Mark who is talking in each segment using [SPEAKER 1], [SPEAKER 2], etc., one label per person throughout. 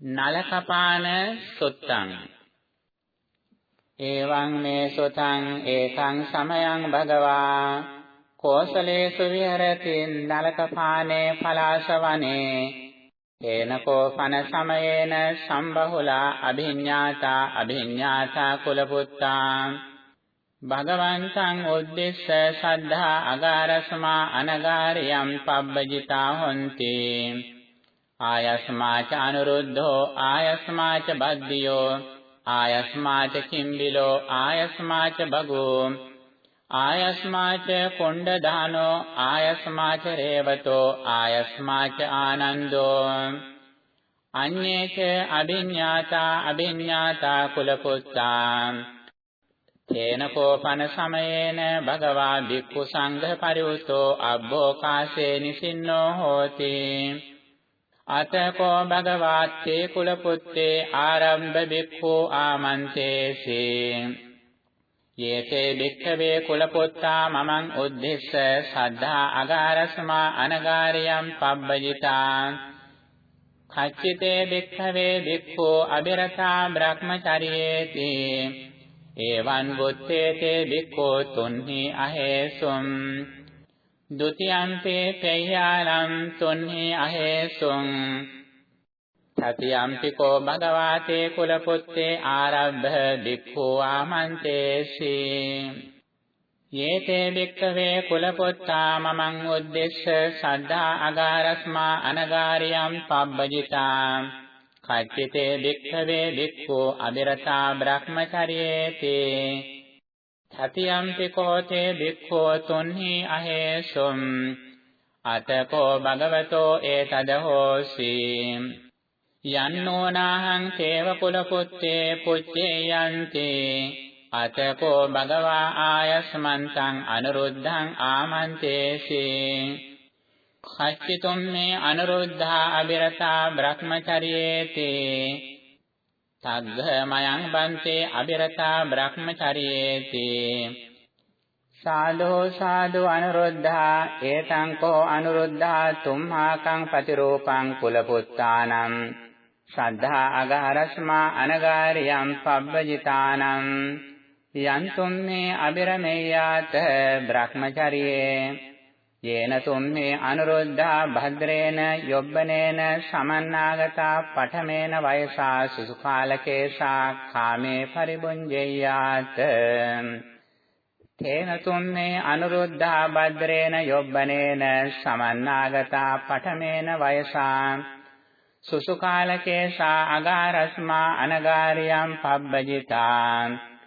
[SPEAKER 1] නලකපාන සුත්තං. එවං මේ සුතං ඒකං සමයං භගවා. කෝසලේසු විහෙරති නලකපානේ පලාසවනේ තේනකෝ පන සමයේන සම්බහුලා අභිඤ්ඤාතා අභිඤ්ඤාතා කුලපුත්තා. භගවන්තං උද්දේශ සද්ධා අගාරස්මා අනගාරියම් පබ්බජිතා හොಂತಿ ආයස්මාච අනුරුද්ධෝ ආයස්මාච බද්දියෝ ආයස්මාච කිම්බිලෝ ආයස්මාච බගෝ ආයස්මාච කොණ්ඩ දානෝ ආයස්මාච රේවතෝ ආයස්මාච ආනන්දෝ. අඤ්ඤේච අභිඤ්ඤාතා අභිඤ්ඤාතා කුලපුත්තා. තේන කෝපන සමයේන භගවා භික්ඛු සංඝ පරිඋතෝ අබ්බෝකාසේ නිසින්නෝ හෝති. අතකෝ භගවාත්තේ කුලපුත්තේ ආරම්භ බික්ඛෝ ආමන්තේසී. යේතේ බික්ඛවේ කුලපුත්තා මමං උද්දේශ සද්ධා අගාරස්මා අනගාරියම් පබ්බජිතා. කච්චිතේ බික්ඛවේ බික්ඛෝ අබිරතා බ්‍රහ්මචරියේති. එවං බුත්තේතේ බික්ඛෝ තුන්හි අහේසුම්. ဒုတိယံ පේ පේයාලම් තුන්හි අහේසුං තතියම්පිකෝ භගවාතේ කුලපුත්තේ ආරබ්බ බික්ඛෝ ආමන්තේසි යේතේ බික්ඛවේ කුලපුත්තා මමං උද්දේශ සද්ධා අගාරස්මා අනගාරියම් පබ්බජිතා කච්චිතේ බික්ඛවේ බික්ඛෝ අබිරතා බ්‍රහ්මචර්යේති තතියම්පි කෝතේ භික්ඛෝ තුන්හි අහේසුම් අතකෝ භගවතෝ ඒතද හෝසි යන්නෝනාහං තේව කුල පුත්තේ පුච්චේ යන්ති අතකෝ භගවා ආයස්මන්තං අනුරුද්ධං ආමන්තේසි කච්චිතුම් මේ අනුරුද්ධා අබිරතා බ්‍රහ්මචරියේති තග්ගමයන් බන්තේ අබිරතා බ්‍රහ්මචරියේති සාදෝ සාදු අනුරුද්ධා ඒතං කෝ අනුරුද්ධා තුම්හාකං පතිරූපං කුලපුත්තානම් සද්ධා අගහරස්මා අනගාරියම් පබ්බජිතානම් යන්තුම් මේ අබිරමෙය්‍යාත බ්‍රහ්මචරියේ යේන තුම්මේ අනුරුද්ධා භද්‍රේන යොබ්බනේන සමන්නාගතා පඨමේන වයසා සුසුකාලකේසා කාමේ පරිබුඤ්ජෙය්‍යාත තේන තුම්මේ අනුරුද්ධා භද්රේන යොබ්බනේන සමන්නාගතා පඨමේන වයසා සුසුකාලකේසා අගාරස්මා අනගාරියම් පබ්බජිතා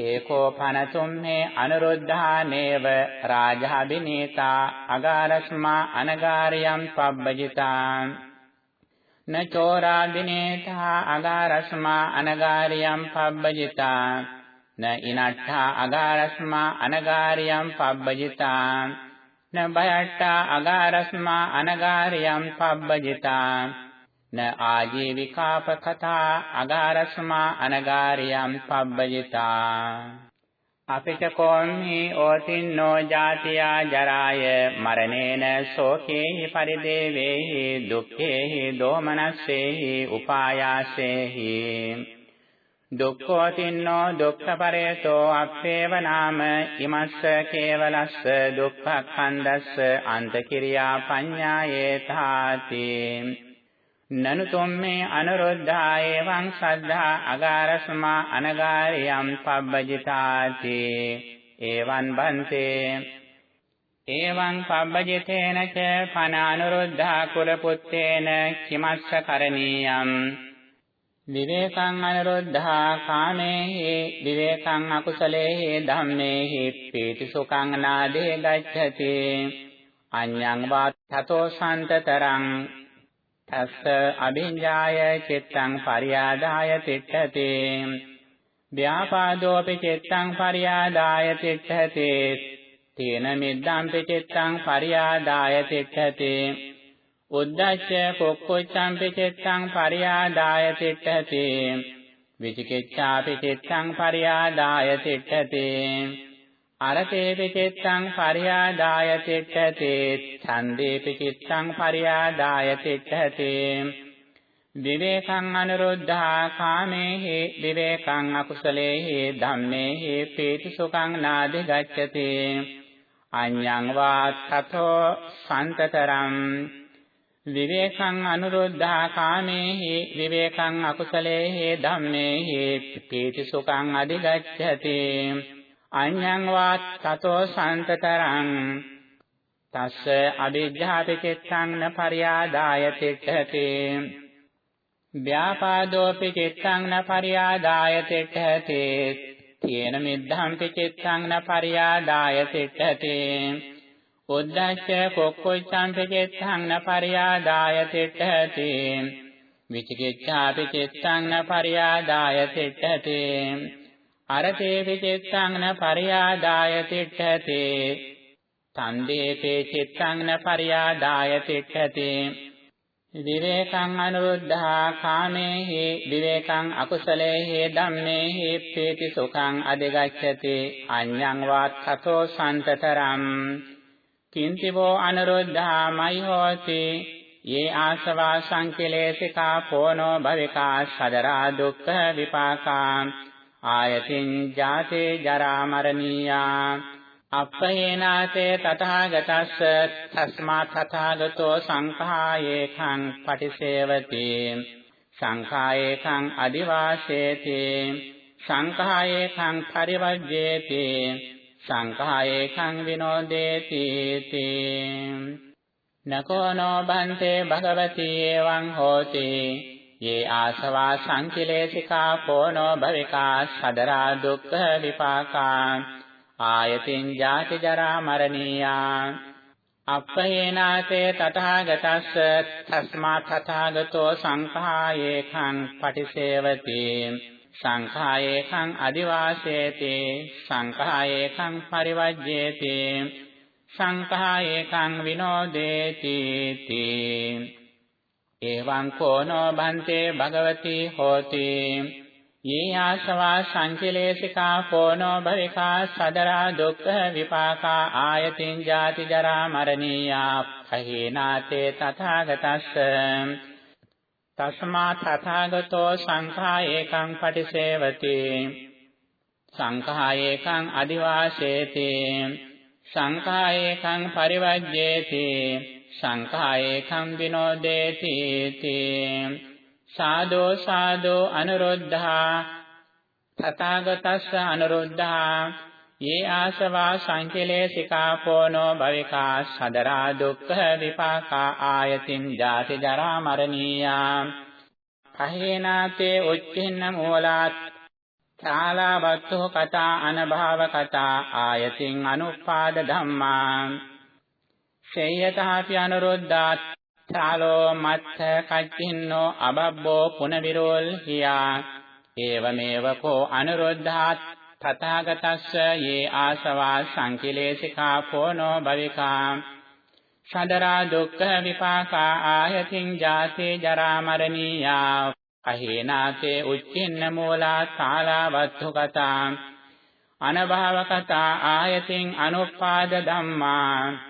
[SPEAKER 1] තේකෝ පනතුම්මේ අනුරුද්ධානේව රාජාබිනීතා අගාරස්මා අනගාරියම් පබ්බජිතා නචෝරාබිනේතා අගාරස්මා අනගාරියම් පබ්බජිතා න ඉනට්ඨා අගාරස්මා අනගාරියම් පබ්බජිතා න බයට්ඨා අගාරස්මා අනගාරියම් පබ්බජිතා න ආජීවිකාපකතා අගාරස්මා අනගාරියම් පබ්බජිතා. අපිට කොම්හි ඕතින්නෝ ජාතියා ජරාය මරණේන ශෝකේහි පරිදේවේහි දුක්ඛේහි දෝමනස්සේහි උපායාසේහි. දුක්ඛෝතින්නෝ දුක්ඛපරේතෝ අප්පේව නාම ඉමස්ස කේවලස්ස දුක්ඛඛණ්ඩස්ස අන්තකිරියා පඤ්ඤායේ තාති නනු තොම්මේ අනුරුද්ධා එවං සද්ධා අගාරස්මා අනගාරියම් පබ්බජිතාති එවං බන්තේ එවං පබ්බජිතේන ච පන අනුරුද්ධා කුලපුත්තේන කිමස්ස කරණීයම් විවේකං අනුරුද්ධා කාමේහි විවේකං අකුසලේහි ධම්මේහි පීතිසුඛං නාදේ ගච්ඡති අඤ්ඤං වා තතෝ සම්තතරං තස්ස අභිඤ්ඤාය චිත්තං පරියාදාය තිට්ඨති. ව්‍යාපාදෝපි චිත්තං පරියාදාය තිට්ඨති. තේන මිද්දම්පි චිත්තං පරියාදාය තිට්ඨති. උද්දච්ච කුක්කුච්ඡම්පි චිත්තං පරියාදාය තිට්ඨති. විචිකිච්ඡාපි චිත්තං පරියාදාය තිට්ඨති. අරතේපි චිත්තං පරියාදාය තිට්ඨති ඡන්දේපි චිත්තං පරියාදාය තිට්ඨති විවේකං අනුරුද්ධා කාමේහි විවේකං අකුසලේහි ධම්මේහි පීති සුඛං නාදි ගච්ඡති අඤ්ඤං වා තතෝ සන්තතරං. විවේකං අනුරුද්ධා කාමේහි විවේකං අකුසලේහි ධම්මේහි පීති සුඛං අධිගච්ඡති. අඤ්ඤං වා තතෝ සන්තතරං තස්ස අවිජ්ජාපි චිත්තං න පරියාදාය තිට්ඨති. ව්‍යාපාදෝපි චිත්තං න පරියාදාය තිට්ඨති. තේන මිද්ධම්පි චිත්තං න පරියාදාය තිට්ඨති. උද්දච්ච කොක්කොච්ඡම්පි චිත්තං න පරියාදාය තිට්ඨති. විචිකිච්ඡාපි චිත්තං න පරියාදාය තිට්ඨති. අරතේපි චිත්තං න පරියාදාය තිට්ඨති. තන්දේපේ චිත්තං න පරියාදාය තිට්ඨති. විවේකං අනුරුද්ධා කාමේහි විවේකං අකුසලේහි ධම්මේහි පීති සුඛං අධිගච්ඡති. අඤ්ඤං වාත්තතෝ සම්තතරම් කිංතිවෝ අනුරුද්ධා මයි හෝති. යේ ආසවා සංකිලේසිකා පෝනෝ භවිකා සදරා දුක්ඛ විපාකා. ආයතින් ජාතේ ජරා මරණීයා අප්පහේනාතේ තථාගතස්ස තස්මා තථාගතෝ සංඛායේඛං පටිසේවති සංඛායේඛං අදිවාසේති සංඛායේඛං පරිවජ්ජේති සංඛායේඛං විනෝදේති නකෝනෝ බන්තේ භගවති එවං හෝති යේ ආසවා සංකිලේශිකා පෝනෝ භවිකා සදරා දුක්ඛ විපාකා ආයතින් ජාති ජරා මරණීයා අප්පහේනාතේ තථාගතස්ස තස්මා තථාගතෝ සංඛායේඛං පටිසේවති සංඛායේඛං අදිවාසේති සංඛායේඛං පරිවජ්ජේති සංඛායේඛං විනෝදේති තී එවං කෝනෝ බන්තේ භගවති හෝති. යේ ආශවා සංකිලේශිකා කෝනෝ භවිකා සදරා දුක්ඛ විපාකා ආයතින් ජාති ජරා මරණීයා පහේනාතේ තථාගතස්ස. තස්මා තථාගතෝ සංඛායේකං පටිසේවති. සංඛායේකං අදිවාසේති. සංඛායේකං පරිවජ්ජේති. සංඛායේකං විනෝදේති තී. සාදෝ සාදෝ අනුරුද්ධා. තථාගතස්ස අනුරුද්ධා. යේ ආසවා සංකලේශිකා කෝනෝ භවිකා සදරා දුක්ඛ විපාකා ආයතින් ජාති ජරා මරණීයා. කහේනාතේ උච්චින්න මූලාත්. ඡාලාවත්තු කතා අනභව කතා ආයතින් අනුපාද ධම්මා. ශේයතාපි අනුරුද්ධාත් තාලෝ මත්ථ කච්චින්නෝ අබබ්බෝ පුනවිරෝල් හියා ඒවමේව කෝ අනුරුද්ධාත් තථාගතස්ස යේ ආසවා සංකිලේශිකා කෝනෝ භවිකා සදරා දුක්ඛ විපාකා ආයතින් ජාතේ ජරා මරණීයා අහේනාතේ උච්චින්න මූලා සාලාවත්තු කතා අනභව කතා ආයතින් අනුපාද ධම්මා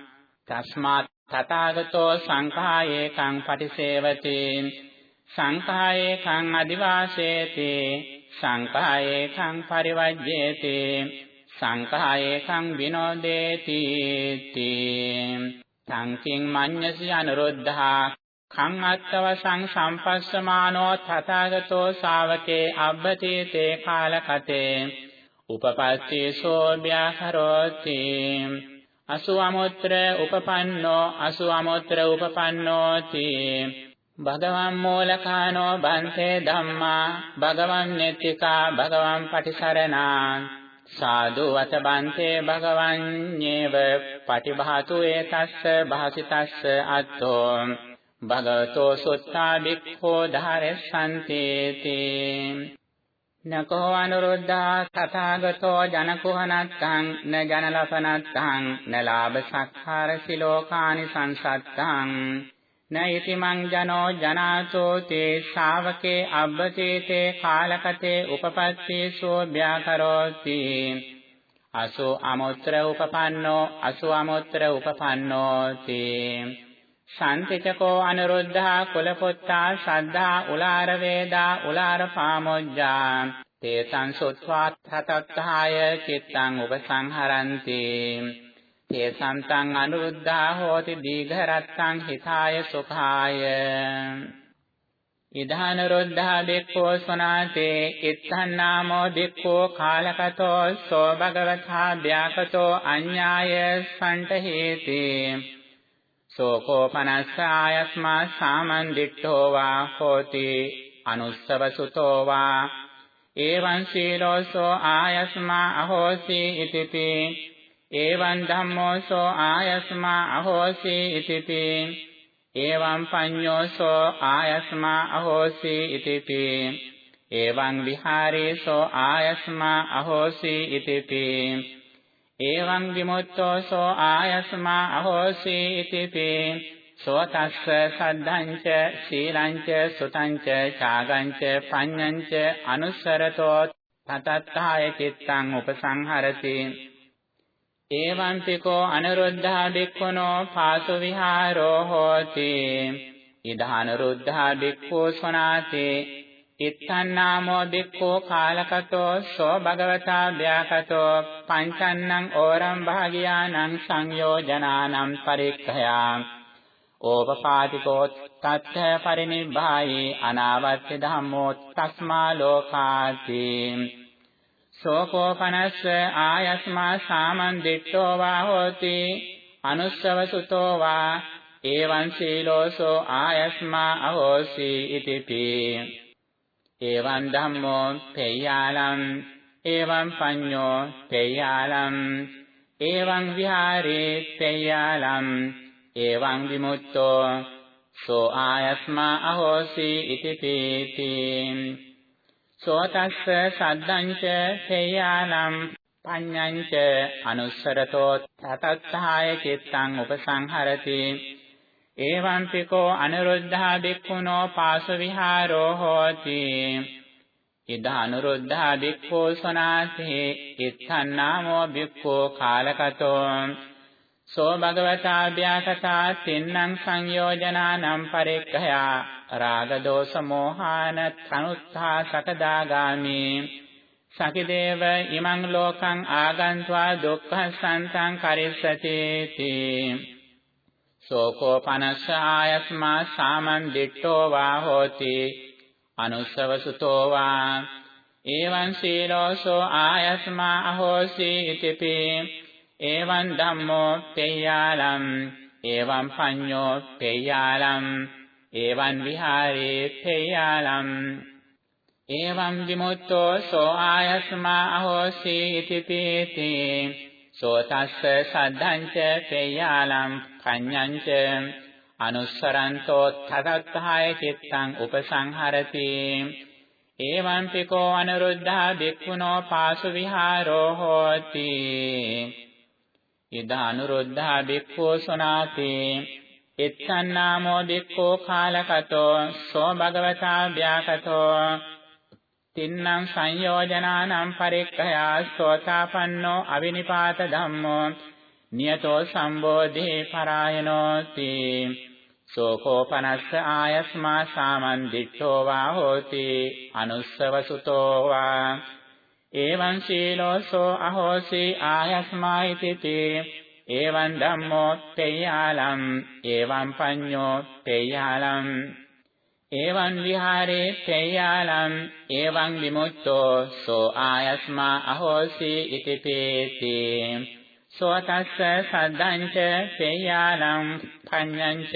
[SPEAKER 1] තස්මාත් තථාගතෝ සංඛායේකං පටිසේවති සංඛායේකං අදිවාසේති සංඛායේකං පරිවජ්ජේති සංඛායේකං විනෝදේති තංකින් මඤ්ඤසි අනුරුද්ධා කං අත්තවසං සම්පස්සමානෝ තථාගතෝ ශාවකේ අබ්බතීතේ කාලකතේ උපපත්තේසෝ ව්‍යාකරෝති අසුවමුත්‍ර උපපන්නෝ අසුවමුත්‍ර උපපන්නෝති. භගවම් මූලකානෝ බන්තේ ධම්මා භගවම් නෙත්තිකා භගවම් පටිසරණා. සාදු වත බන්තේ භගවං නේව පටිභාතු ඒතස්ස භාසිතස්ස අත්තෝ. භගවතෝ සුත්තා බික්ඛෝ ධාරෙස්සන්තේති. නකෝ අනුරුද්ධා තථාගතෝ ජනකුහනත්තං න ජනලපනත්තං න ලාභ සක්කාර සිලෝකානි සංසත්තං. න ඉතිමං ජනෝ ජනාතෝ තේ ශාවකේ අබ්බතේතේ කාලකතේ උපපත්තේසෝ ව්‍යාකරෝති අසෝ අමුත්‍ර උපපන්නෝ අසෝ අමුත්‍ර උපපන්නෝති. සම්තිචකෝ අනුරුද්ධා කුලපුත්තා ශ්‍රද්ධා උලාර වේදා උලාර පාමොජ්ජා තේසං සොත්වාත් හතත්හාය චිත්තං උපසංහරಂತಿ තේසං තං අනුරුද්ධා හෝති දීඝරත්තං හිතාය සුඛාය ඉදානරුද්ධා බික්ඛෝ සනාතේ ඉත්තන්නාමෝ බික්ඛෝ කාලකතෝ සෝ භගවතා ව්‍යාකතෝ අඤ්ඤාය සම්ඨහේති සෝකෝපනස්සායස්මා සාමන්දිට්ඨෝ වා හෝති අනුස්සව සුතෝ වා එවං සීලෝසෝ ආයස්මා අහෝසි ඉතිපි එවං ධම්මෝසෝ ආයස්මා අහෝසි ඉතිපි එවං පඤ්ඤෝසෝ ආයස්මා අහෝසි ඉතිපි එවං විහාරේසෝ ආයස්මා අහෝසි ඉතිපි එවං විමුක්තෝසෝ ආයස්මා අහෝසි ඉතිපි සෝතස්ස සද්ධංච සීලංච සුතංච ඡාගංච පඤ්ඤංච අනුස්සරතෝ තතත්ථාය චිත්තං උපසංහරති එවං පිකෝ අනුරුද්ධා බික්ඛුනෝ පාසු විහාරෝ හෝති ඉදානුරුද්ධා බික්ඛෝ සනාතේ ඉත්තන්නාමෝ බික්ඛෝ කාලකතෝ සෝ භගවතා ව්‍යාකතෝ පංචන්නං ඕරම් භාගියානං සංයෝජනානම් පරික්ඛයා ඕපපාතිකෝ තත්ථ පරිනිබ්බායි අනාවත්‍ය ධම්මෝ තස්මා ලෝකාති සෝකෝපනස්ස ආයස්මා සාමන්දිට්ඨෝ වා හෝති අනුස්සව සුතෝ වා එවං සීලෝසෝ ආයස්මා අහෝසි ඉතිපි එවං ධම්මෝ තේයාලම් එවං පඤ්ඤෝ තේයාලම් එවං විහාරේ තේයාලම් එවං විමුක්තෝ සෝ ආයස්මා අහෝසි ඉති පීති සෝ තස්ස සද්දංච තේයාලම් පඤ්ඤංච අනුස්සරතෝ තතත්ථාය චිත්තං උපසංහරති. එවං පිකෝ අනුරුද්ධා බික්ඛුනෝ පාස විහාරෝ හෝති. ඉදා අනුරුද්ධා බික්ඛෝ සනාසේ ඉත්තන්නාමෝ බික්ඛෝ කාලකතෝ. සෝ භගවතා ව්‍යාකතා තින්නම් සංයෝජනානම් පරික්ඛයා රාග දෝෂ මෝහාන තනුත්ථා සකදාගාමි. සකිදේව ඉමං ලෝකං ආගන්त्वा දුක්ඛ සන්තං කරිස්සති. තී සෝකෝ පනස්ස ආයස්මා සාමන් දිට්ඨෝ වා හෝති අනුස්සව සුතෝ වා එවං සීලෝසෝ ආයස්මා අහෝසි ඉතිපි එවං ධම්මෝ පේයාලම් එවං පඤ්ඤෝ පේයාලම් එවං විහාරේ පේයාලම් එවං විමුක්තෝ සෝ ආයස්මා අහෝසි ඉතිපීති සෝතස්ස සද්ධංච පේයාලම් පඤ්ඤංච අනුස්සරන්තෝ තදත්ථාය චිත්තං උපසංහරති. එවං පිකෝ අනුරුද්ධා බික්ඛුනෝ පාසු විහාරෝ හෝති. ඉදා අනුරුද්ධා බික්ඛෝ සුනාති. එත්තන්නාමෝ බික්ඛෝ කාලකතෝ සෝ භගවතා ව්‍යාකතෝ තින්නම් සංයෝජනානම් පරික්ඛයා සෝතාපන්නෝ අවිනිපාත ධම්මෝ නියතෝ සම්බෝධේ පරායනෝති. සෝකෝපනස්ස ආයස්මා සාමන්දිට්ඨෝ වා හෝති. අනුස්සව සුතෝ වා. එවං සීලෝසෝ අහෝසි ආයස්මා ඉතිති. එවං ධම්මෝ තේයාලම් එවං පඤ්ඤෝ තේයාලම් එවං විහාරේ තේයාලම් එවං විමුක්තෝ සෝ ආයස්මා අහෝසි ඉති පේති. සෝ තස්ස සද්දංච තේයාලම් පඤ්ඤංච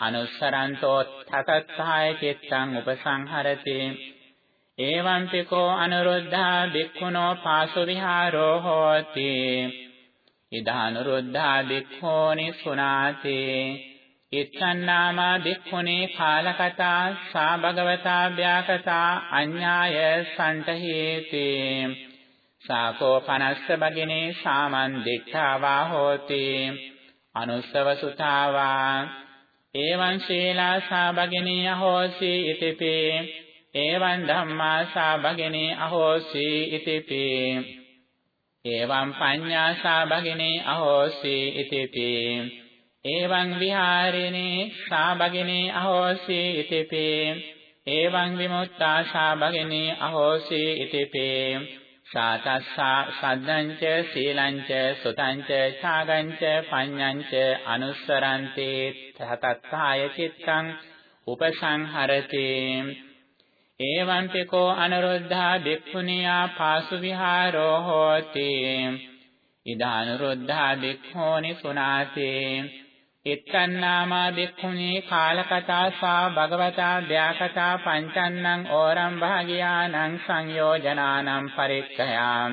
[SPEAKER 1] අනුස්සරන්තෝ තතත්ථාය චිත්තං උපසංහරති. එවං පිකෝ අනුරුද්ධා බික්ඛුනෝ පාසු විහාරෝ හෝති. ඉදානුරුද්ධා බික්ඛෝනි සුනාති. ඉත්තන්නාමා භික්ඛුනේ කාලකතා සා භගවතා ව්‍යාකතා අඤ්ඤාය සන්තහේති සාකෝ පනස්ස බගිනේ සාමන් දිඨාවා හෝති අනුස්සව සුතාවා එවං ශීලා සා බගිනේ අහෝසි ඉතිපි එවං ධම්මා සා බගිනේ අහෝසි ඉතිපි එවං පඤ්ඤා සා බගිනේ අහෝසි ඉතිපි එවං විහාරිනේ සාබගිනේ අහෝසි ඉතිපේ. එවං විමුක්තා සාබගිනේ අහෝසි ඉතිපේ. සාතස්සා සද්දංච සීලංච සුතංච ඡාගංච පඤ්ඤංච අනුස්සරන්තේ. තතත්ථාය චිත්තං උපසංහරති. එවං පිකෝ අනුරුද්ධා භික්ඛුනියා පාසු විහාරෝ හෝති. ඉදානුරුද්ධා භික්ඛෝනි සුනාතේ. ඉත්තන්නාමා භික්ඛුනි කාලකතා සා භගවතා ධ්‍යාකතා පංචන්නං ඕරම් භාගියානං සංයෝජනානම් පරික්ඛයා.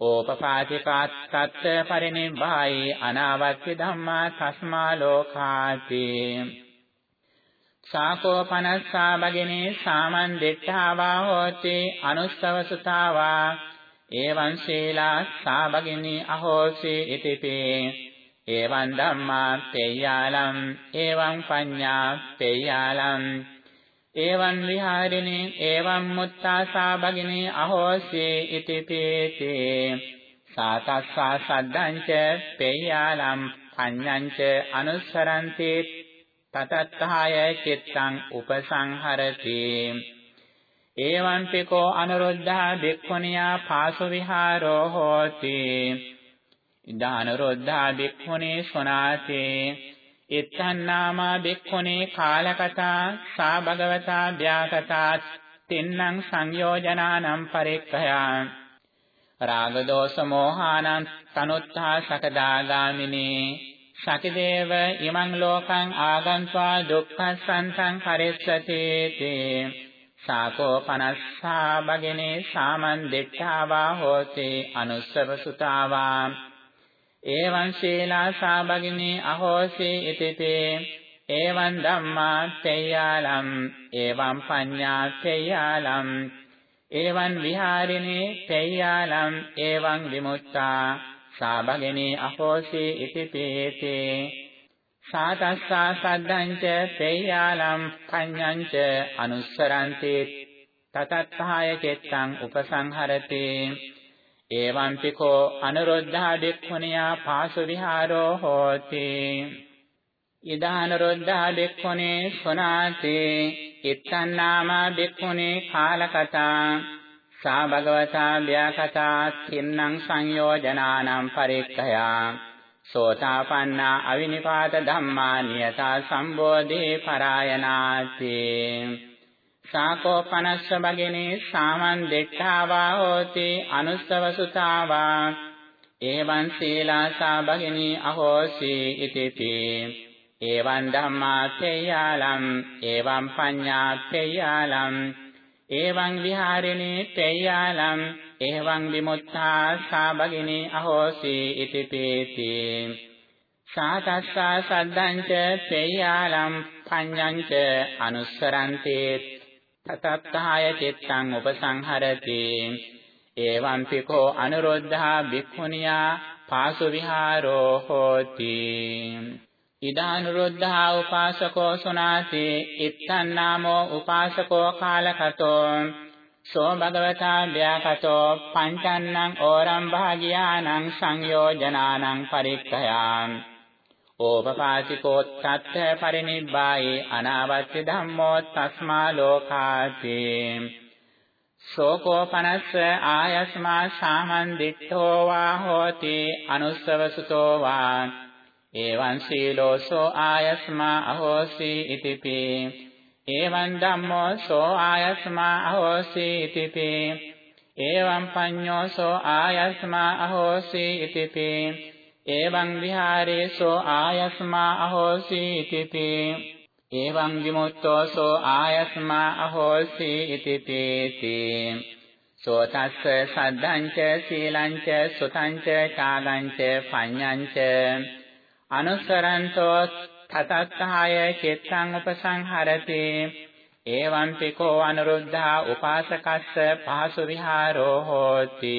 [SPEAKER 1] ඕපපාතිකාත්තත් පරිනිබ්බායි අනාවත්‍ය ධම්මා තස්මා ලෝකාති. සාකෝපනස්සා බගිනේ සාමන් දෙට්ඨාවා හෝති අනුස්සව සුතාවා. එවං ශීලා සාබගිනී අහෝසි ඉතිපේ. එවං ධම්මා තේයාලම් එවං පඤ්ඤා තේයාලම් එවං විහාරිනේ එවං මුත්තාසා භගිනේ අහෝසි ඉති පීතේ. සාතස්සා සද්දංච පේයාලම් පඤ්ඤංච අනුස්සරන්ති. තතත්ථාය චිත්තං උපසංහරති. එවං පිකෝ අනුරුද්ධා භික්ඛුනියා පාසු විහාරෝ හෝති. ඉදානුරුද්ධා භික්ඛුනේ සුනාතේ ඉත්තන්නාමා භික්ඛුනේ කාලකතා සා භගවතා ධ්‍යාකතා තින්නම් සංයෝජනානම් පරික්ඛයා. රාග දෝෂ මෝහානං තනුත්ථා සකදාගාමිනේ. සකිදේව ඉමං ලෝකං ආගන්त्वा දුක්ඛසන්තං කරිස්සති තේ. සාකෝ පනස්සා බගිනේ සාමන් දෙට්ඨාවා හෝති අනුස්සව සුතාවා එවං ශීලා සාබගිනී අහෝසි ඉතිතේ. එවං ධම්මා තේයාලම් එවං පඤ්ඤා තේයාලම්. එවං විහාරිනේ තේයාලම් එවං විමුක්තා සාබගිනී අහෝසි ඉතිතේතේ සාතස්සා සද්දංච තේයාලම් පඤ්ඤංච අනුස්සරන්ති. තතත්ථාය චෙත්තං උපසංහරති. එවං පිකෝ අනුරුද්ධා භික්ඛුනියා පාසු විහාරෝ හෝති ඉදානුරුද්ධා භික්ඛුනේ සුනාතේ ඉත්තන්නාමා භික්ඛුනේ කාලකතා සා භගවතා ව්‍යාකතා තින්නම් සංයෝජනානම් පරික්ඛයා සෝතාපන්නා අවිනිපාත ධම්මා නියතා සම්බෝධේ පරායනාති සාකෝපනස්ස බගිනේ සාමන් දෙට්ඨාවා හෝති අනුස්සව සුතාවා එවං සීලාසා බගිනී අහෝසි ඉතිපි එවං ධම්මා තේයාලම් එවං පඤ්ඤා තේයාලම් එවං විහාරිනේ තේයාලම් එවං විමුක්තා සාබගිනී අහෝසි ඉතිපේති සාතස්සා සද්දංච තේයාලම් පඤ්ඤංච අනුස්සරන්තේ තතත්ථාය චිත්තං උපසංහරති එවං පිකෝ අනුරුද්ධා භික්ඛුනියා පාසු විහාරෝ හෝති ඉදානුරුද්ධා උපාසකෝ සුනාති ඉත්තන්නාමෝ උපාසකෝ කාලකතෝ සෝ භගවතා ව්‍යාකතෝ පංචන්නං ඕරම් භාගියානං සංයෝජනානං පරික්ඛයාමි ඕපපාතිකෝ තත්ථ පරිනිබ්බායේ අනාවත්‍ය ධම්මෝ තස්මා ලෝකාති. ශෝකෝපනස්ස ආයස්මා සාමන් දිට්ඨෝ වා හෝති අනුස්සවසුතෝ වා. එවං සීලෝසෝ ආයස්මා අහෝසි ඉතිපි. එවං ධම්මෝ සෝ ආයස්මා අහෝසි ඉතිපි. එවං පඤ්ඤෝසෝ ආයස්මා අහෝසි ඉතිපි. එවං විහාරේසෝ ආයස්මා අහෝසි ඉතිපි එවං විමුක්තෝසෝ ආයස්මා අහෝසි ඉතිපේති සෝතස්ස සද්ධංච සීලංච සුතංච චාගංච පඤ්ඤංච. අනුසරන්තෝ තතත්ථාය චිත්තං උපසංහරති. එවං පිකෝ අනුරුද්ධා උපාසකස්ස පහසු විහාරෝ හෝති.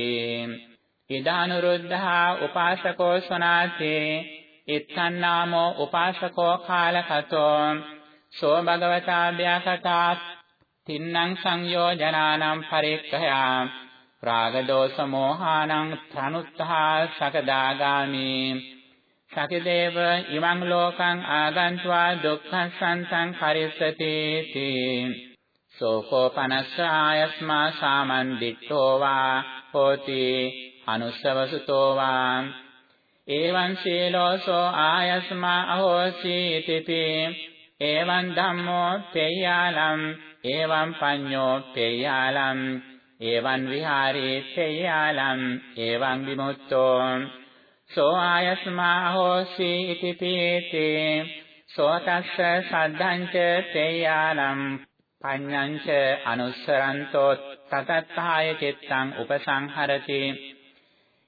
[SPEAKER 1] ඉදානුරුද්ධා උපාසකෝ සනාතේ ඉත්තන්නාමෝ උපාසකෝ කාලකතෝ සෝ භගවතා ව්‍යාකතා තින්නම් සංයෝජනානම් පරික්ඛයා රාග දෝෂ මෝහානං තනුත්ථා සකදාගාමි. සකිදේව ඉමං ලෝකං ආගන්त्वा දුක්ඛසන්තං කරිස්සති තී සෝකෝ පනස්ස ආයස්මා සාමන්දිට්ඨෝ වා හෝති. අනුස්සවසුතෝ වා එවං සීලෝසෝ ආයස්මා අහෝසි තිපි එවං ධම්මෝ පේයාලම් එවං පඤ්ඤෝ පේයාලම් එවං විහාරේ පේයාලම් එවං විමුක්තෝ. සෝ ආයස්මා හෝසි ඉති පීතේ සෝතස්ස සද්ධංච තේයානම් පඤ්ඤංච අනුස්සරන්තෝ තතත්ථාය චිත්තං උපසංහරති.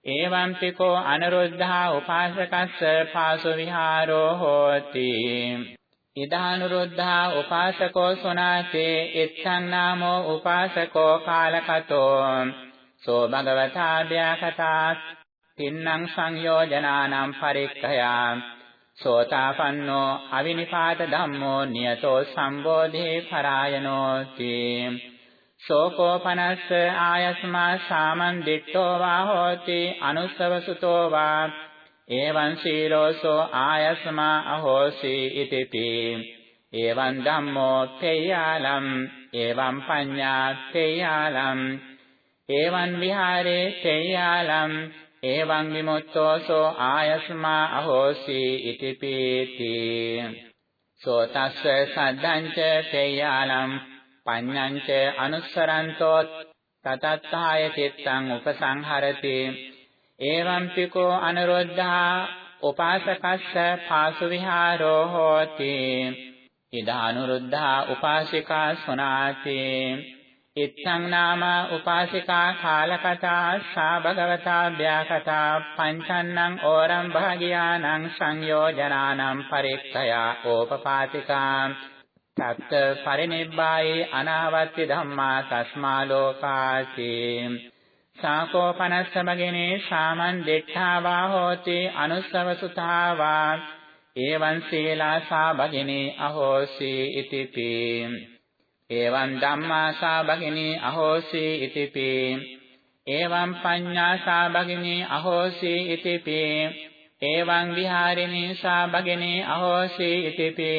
[SPEAKER 1] එවං පිකෝ අනුරුද්ධා උපාසකස්ස පාසු විහාරෝ හෝති ඉදානුරුද්ධා උපාසකෝ සුනාතේ ඉත්තං නාමෝ උපාසකෝ කාලකතෝ සෝ භගවතා ව්‍යාකතාත් තින්නම් සංයෝජනානම් පරික්ඛයා සෝතාපන්නෝ අවිනිපාත ධම්මෝ නියතෝ සම්බෝධේ පරායනෝති ශෝකෝපනස්ස ආයස්මා සාමන් දිට්ඨෝ වා හෝති අනුස්සවසුතෝ වා එවං සීලෝසෝ ආයස්මා අහෝසි ඉතිපි එවං ධම්මෝ තේයාලම් එවං පඤ්ඤා තේයාලම් එවං විහාරේ තේයාලම් එවං විමුක්තෝසෝ ආයස්මා අහෝසි ඉති පීති සෝතස්ස සද්දංච තේයාලම් පඤ්ඤංච අනුස්සරන්තෝ තතත්ථාය චිත්තං උපසංහරති. එවං පිකෝ අනුරුද්ධා උපාසකස්ස පාසු විහාරෝ හෝති ඉදානුරුද්ධා උපාසිකා සුනාති. ඉත්තං නාම උපාසිකා කාලකතා සා භගවතා ව්‍යාකතා පංචන්නං ඕරම් භාගියානං සංයෝජනානම් පරික්ඛයා ඕපපාතිකා. තත්ත පරිනිබ්බායේ අනාවත්‍ය ධම්මා තස්මා ලෝකාචි සාකෝපනස්සමගිනේ සාමන් දෙක්ඛාවා හෝති අනුස්සවසුතාවා එවං සීලා සා භගිනේ අහෝසි ඉතිපි එවං ධම්මාසා භගිනී අහෝසි ඉතිපි එවං පඤ්ඤාසා භගිනී අහෝසි ඉතිපි එවං විහාරිනී සා භගිනී අහෝසි ඉතිපි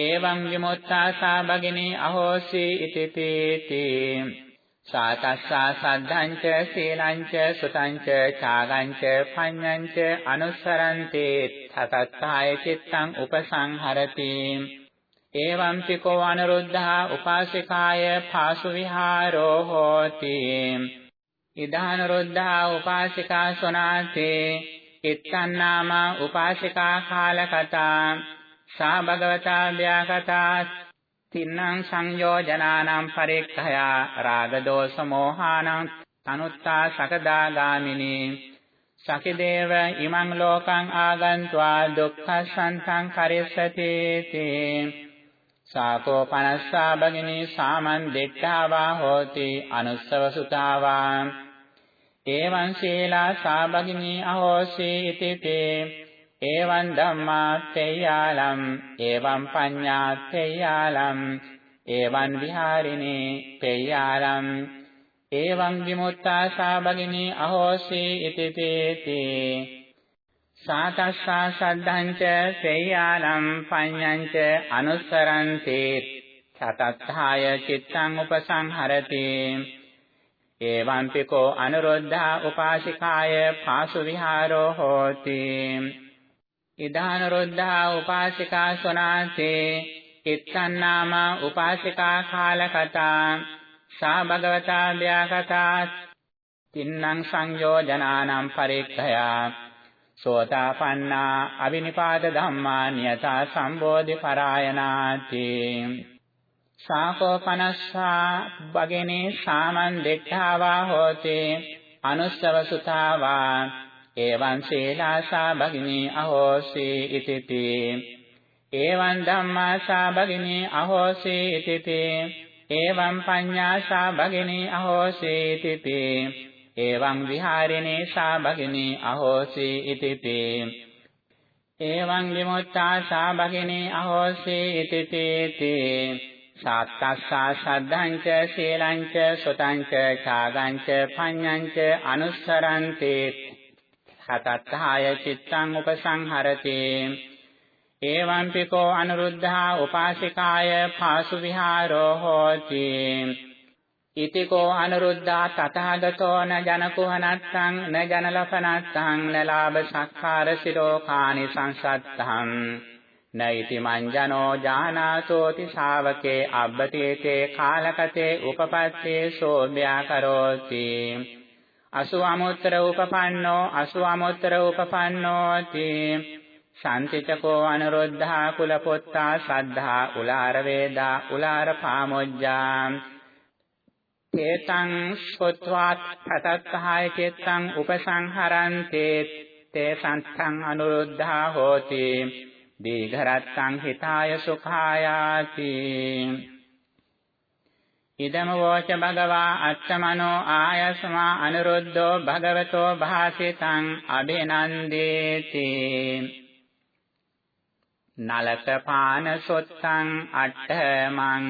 [SPEAKER 1] එවං විමුක්තාසා භගිනී අහෝසි ඉතිපි තී සාතස්සා සද්ධංච සීලංච සුතංච ඡාගංච පඤ්ඤංච අනුස්සරන්තේ තතත්ථාය චිත්තං උපසංහරති එවං පිකෝ අනුරුද්ධා උපාසිකාය පාසු විහාරෝ හෝති ඉදානුරුද්ධා උපාසිකා සුනාතේ ඉත්තං නාම උපාසිකා කාලකතා සා භගවතා ව්‍යාකතා තින්නම් සංයෝජනානම් පරික්ඛයා රාග දෝෂ මෝහානම් තනුත්තා සකදාගාමිනී. සකිදේව ඉමං ලෝකං ආගන්त्वा දුක්ඛසන්තං කරිස්සති තේ සාකෝ පනස්සා බගිනී සාමන් දෙට්ඨාවා හෝති අනුස්සව සුතාවා. එවං ශීලා සාබගිනී අහෝසි ඉතිතේ. එවං ධම්මා තේයාලම් එවං පඤ්ඤා තේයාලම් එවං විහාරිනේ තේයාලම් එවං විමුක්තා සාබගිනී අහෝසි ඉතිතේ සාතස්සා සද්ධංච සේයාලම් පඤ්ඤංච අනුස්සරන්ති. සතත්ථාය චිත්තං උපසංහරති. එවං පිකෝ අනුරුද්ධා උපාසිකාය පාසු විහාරෝ හෝති. ඉදානුරුද්ධා උපාසිකා සුනාතේ ඉත්තං නාම උපාසිකා කාලකතා සා භගවතා ව්‍යාකතා තින්නම් සංයෝජනානම් පරික්ඛයා සෝතාපන්නා අවිනිපාත ධම්මා නියතා සම්බෝධි පරායනාති. සාකෝපනස්සා බගිනේ සාමන් දෙක්ඛාවා හෝති අනුස්සව සුතාවා එවං සීලාසා බගිනී අහෝසි ඉතිපි එවං ධම්මාසා බගිනී අහෝසි ඉතිපි එවං පඤ්ඤාසා බගිනී අහෝසි ඉතිපි එවං විහාරිනේ සා භගිනී අහෝසි ඉතිපි එවං විමුක්තා සා භගිනී අහෝසි ඉතිපි සාත්තස්සා සද්ධංච සීලංච සුතංච ඡාගංච පඤ්ඤංච අනුස්සරන්ති තතත්ථාය චිත්තං උපසංහරති එවං පිකෝ අනුරුද්ධා උපාසිකාය පාසු විහාරෝ හෝති ඉතිකෝ අනුරුද්ධා තථාගතෝ න ජනකුහනත්තං න ජනලපනත්තං න ලාභ සක්කාර සිරෝකානි සංසත්තං නයිති මංජනෝ ජානාතෝති ශාවකේ අබ්බතේතේ කාලකතේ උපපත්තේ සෝභ්‍යා කරෝති අසු අමුත්තර උපපන්නෝ අසු අමුත්තර උපපන්නෝති. ශාන්තිචකෝ අනුරුද්ධා කුලපොත්තා සද්ධා උලාර වේදා උලාර පාමොජ්ජා. තේතං සොත්වාත් පතත්හාය චෙත්තං උපසංහරන්තේ. තේ සන්තං අනුරුද්ධා හෝති. දීඝරත්තං හිතාය සුඛායාති. ඉදම වෝච භගවා අච්චමනෝ ආයස්මා අනුරුද්ධෝ භගවතෝ භාසිතං අභිනන්දේති නලක පාන සොත්තං අට්ඨමං